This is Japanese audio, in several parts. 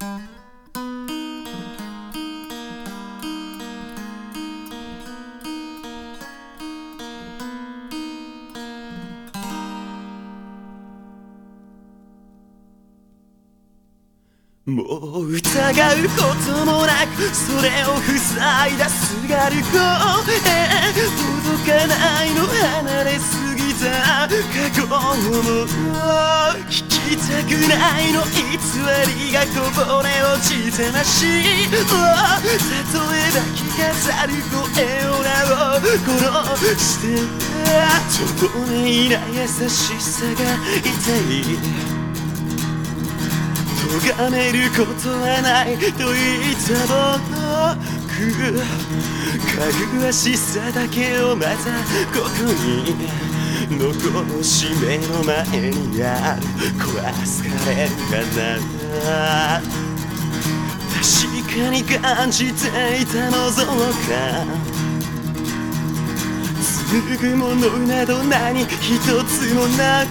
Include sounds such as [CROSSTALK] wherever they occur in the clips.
もう疑うこともなくそれを塞いだすがる声届かないの離れすぎた過去も聞きたくないの偽りがこぼれ落ちてなしい例えば着飾る声をなを殺して届いない優しさが痛い咎めることはないと言った僕かぐわしさだけをまたここに。残し目の前にある壊すかれるかな確かに感じていた。望か継ぐものなど何一つもない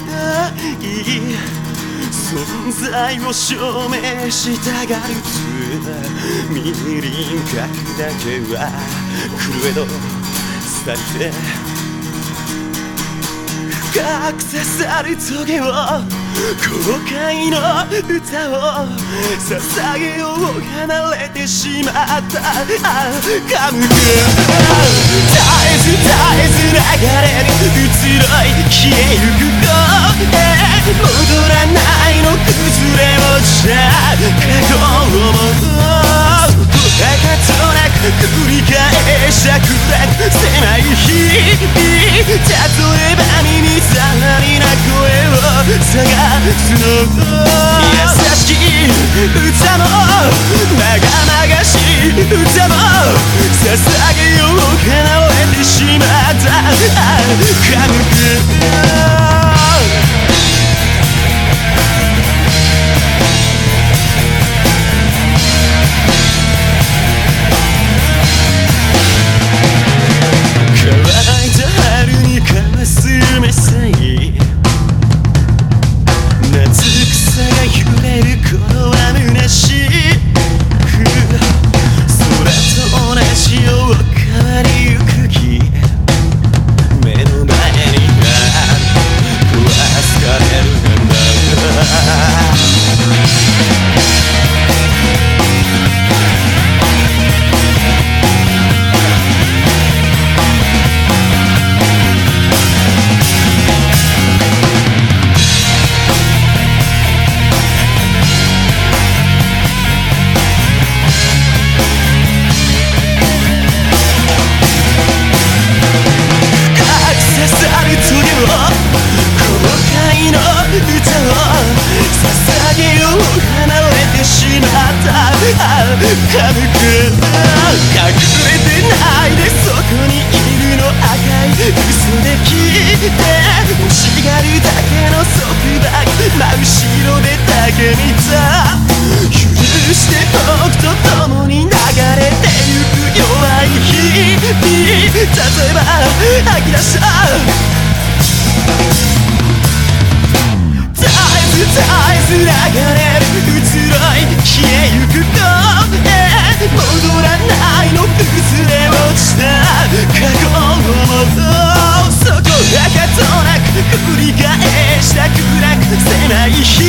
存在を証明したがるつみりんかくだけは狂えど伝えて。隠さトゲを後悔の歌を捧げよう離れてしまったあカムく絶えず絶えず流れる移ろい消えゆく声戻らないの崩れ落ちた過去をもどかとなく繰り返した暗く狭い日々優しい歌も長々しい歌も捧げようかなわれてしまった感 [LAUGHS] 覚く隠れてないでそこにいる。の赤い嘘で聞いて欲しがる。だけの束縛真後ろでだけ見た許して僕と共に流れてゆく弱い日々例えば吐き出した絶えず絶えず流れる移ろい冷えゆく遠くへ戻らないの崩れ落ちた過去のもとそこはかとなく繰り返した暗く狭い日